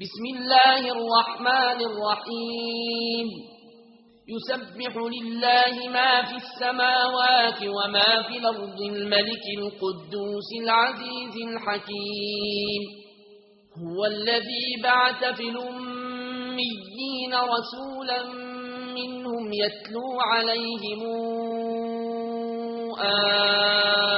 بسم الله الرحمن الرحيم. يسبح لله ما في السماوات وما في الأرض الملك القدوس العزيز الحكيم. هو الذي بعت في الأميين رسولا منهم يتلو عليهم آمين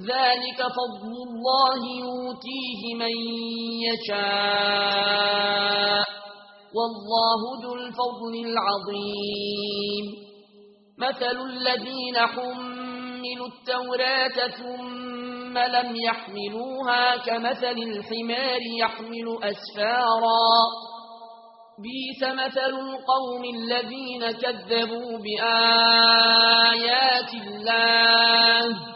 ذلك فضل الله يوتيه من يشاء. والله ذو الفضل العظيم. مثل الذين حملوا التوراة ثم لم يحملوها كمثل الحمار يحمل أسفارا. بيس مثل القوم الذين كذبوا بآيات الله.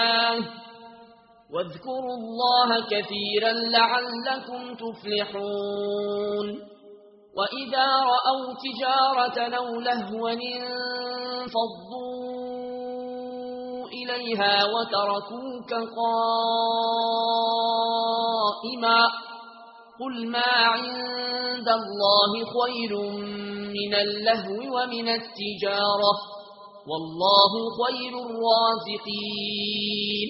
واذكروا الله كثيرا لعلكم تفلحون. وإذا رأوا تجارة أو لهوا فضوا إليها وتركوك قائما. قل ما عند الله خير من اللهو ومن التجارة. والله خير الرازقين.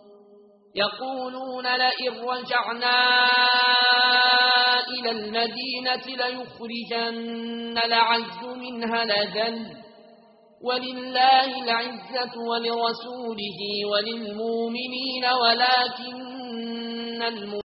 يقولون لئن رجعنا إلى المدينة ليخرجن لعز منها لذل ولله العزة ولرسوله وللمؤمنين ولكن المؤمنين